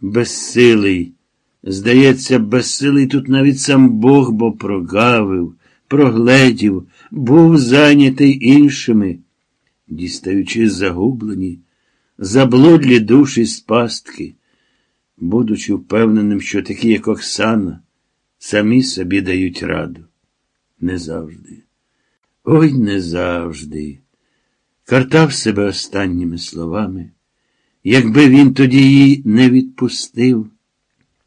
Безсилий. Здається, безсилий тут навіть сам Бог, бо прогавив, прогледів, був зайнятий іншими, дістаючи загублені, заблудлі душі з пастки, будучи впевненим, що такі, як Оксана, самі собі дають раду. Не завжди. Ой, не завжди. Картав себе останніми словами. Якби він тоді її не відпустив,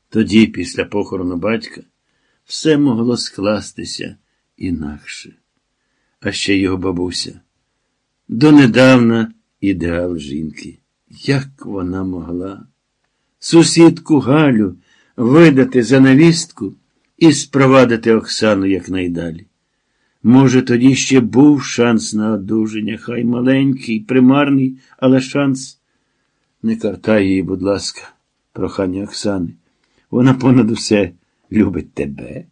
тоді, після похорону батька, все могло скластися інакше. А ще його бабуся. Донедавна ідеал жінки. Як вона могла? Сусідку Галю видати за навістку і спровадити Оксану якнайдалі. Може, тоді ще був шанс на одужання, хай маленький, примарний, але шанс. Не картай її, будь ласка, прохання Оксани. Вона понад усе любить тебе,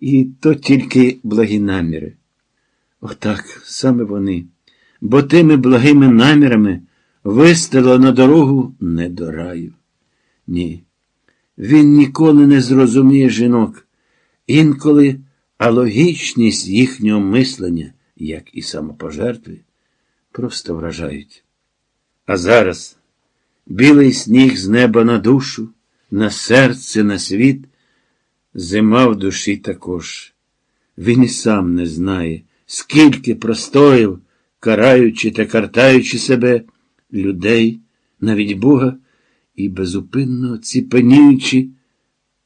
і то тільки благі наміри. Отак, саме вони, бо тими благими намірами вистила на дорогу не до раю. Ні. Він ніколи не зрозуміє жінок, інколи алогічність їхнього мислення, як і самопожертви, просто вражають. А зараз білий сніг з неба на душу, на серце, на світ, зима в душі також. Він і сам не знає, скільки простоїв, караючи та картаючи себе, людей, навіть Бога, і безупинно ціпеніючи,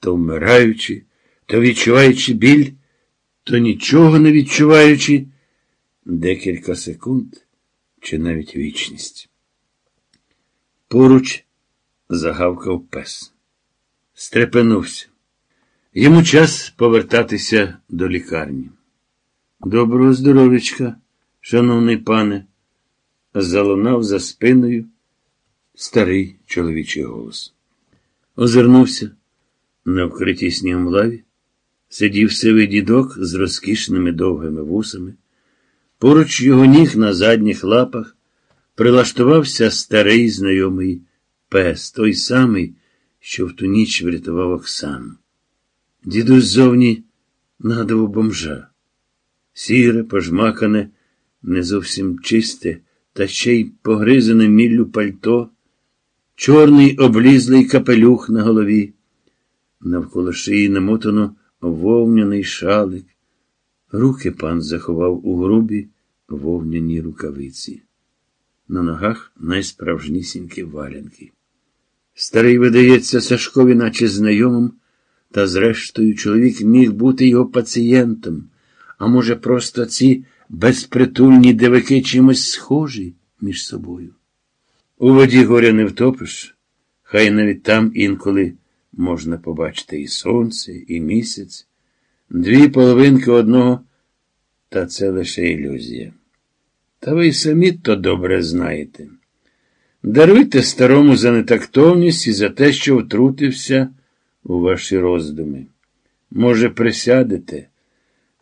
то вмираючи, то відчуваючи біль, то нічого не відчуваючи, декілька секунд чи навіть вічність. Поруч загавкав пес. Стрепенувся. Йому час повертатися до лікарні. Доброго здоров'ячка, шановний пане, залунав за спиною старий чоловічий голос. Озирнувся на вкритій снігом лаві, сидів сивий дідок з розкішними довгими вусами. Поруч його ніг на задніх лапах прилаштувався старий знайомий пес, той самий, що в ту ніч врятував Оксану. Дідусь зовні нагадував бомжа. Сіре, пожмакане, не зовсім чисте, та ще й погризене міллю пальто, чорний облізлий капелюх на голові, навколо шиї намотано вовняний шалик. Руки пан заховав у грубі вовняні рукавиці. На ногах найсправжнісінькі валянки. Старий видається Сашкові, наче знайомим, та, зрештою, чоловік міг бути його пацієнтом, а може, просто ці безпритульні дивики чимось схожі між собою. У воді горя не втопиш, хай навіть там інколи можна побачити і сонце, і місяць, дві половинки одного, та це лише ілюзія. Та ви й самі то добре знаєте. Даруйте старому за нетактовність і за те, що втрутився у ваші роздуми. Може, присядете,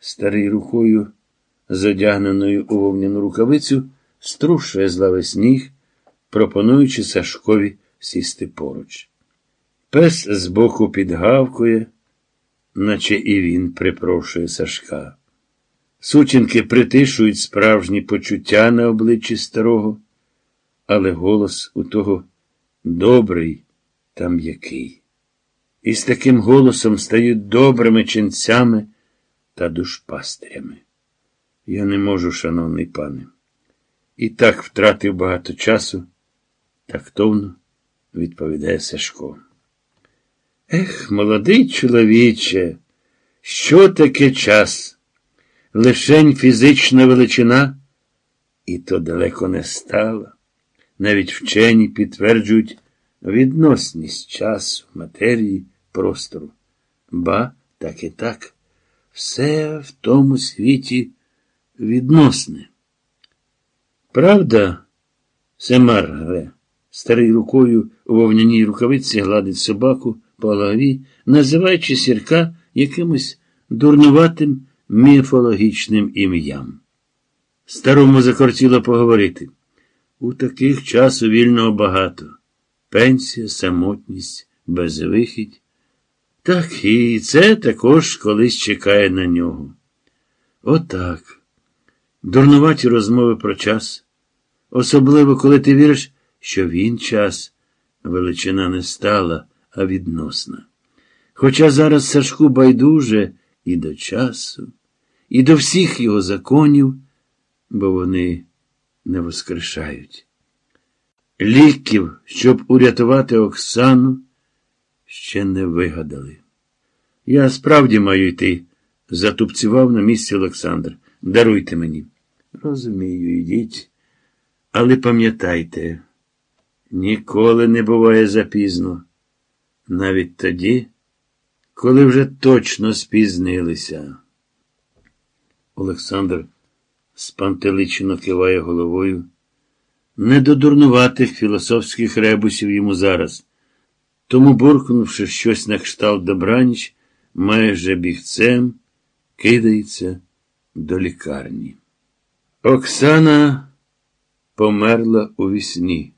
старий рукою, задягненою у вовняну рукавицю, струшує з лави сніг, пропонуючи Сашкові сісти поруч. Пес збоку підгавкує, наче і він припрошує Сашка. Сученки притишують справжні почуття на обличчі старого, але голос у того добрий та м'який. І з таким голосом стають добрими ченцями та душпастирями. Я не можу, шановний пане. І так втратив багато часу, тактовно відповідає Сашко. Ех, молодий чоловіче, що таке час? Лишень фізична величина, і то далеко не стала. Навіть вчені підтверджують відносність часу, матерії, простору. Ба, так і так, все в тому світі відносне. Правда, Семаргре, старий рукою у вовняній рукавиці гладить собаку по голові, називаючи сірка якимось дурнуватим міфологічним ім'ям. Старому закортіло поговорити. У таких часу вільного багато. Пенсія, самотність, безвихідь. Так і це також колись чекає на нього. Отак. Дурнуваті розмови про час. Особливо, коли ти віриш, що він час величина не стала, а відносна. Хоча зараз Сашку байдуже і до часу, і до всіх його законів, бо вони не воскрешають. Ліків, щоб урятувати Оксану, ще не вигадали. Я справді маю йти, затупцював на місці Олександр. Даруйте мені. Розумію, йдіть. Але пам'ятайте, ніколи не буває запізно, навіть тоді, коли вже точно спізнилися. Олександр спантеличено киває головою. Не до дурнуватих філософських ребусів йому зараз. Тому, буркнувши щось на кшталт добраніч, майже бігцем кидається до лікарні. Оксана померла у вісні.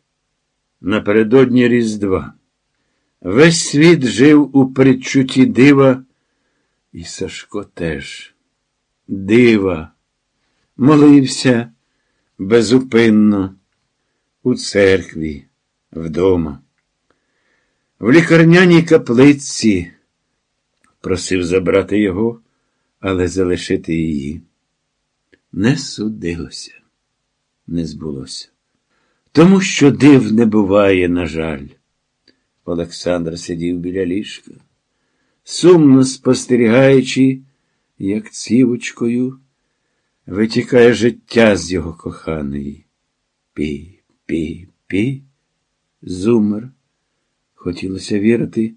Напередодні Різдва. Весь світ жив у передчутті дива, і Сашко теж. Дива, молився безупинно у церкві, вдома. В лікарняній каплиці просив забрати його, але залишити її. Не судилося, не збулося. Тому що див не буває, на жаль. Олександр сидів біля ліжка, сумно спостерігаючи, як цівочкою витікає життя з його коханої. Пі, пі, пі, зумер. Хотілося вірити.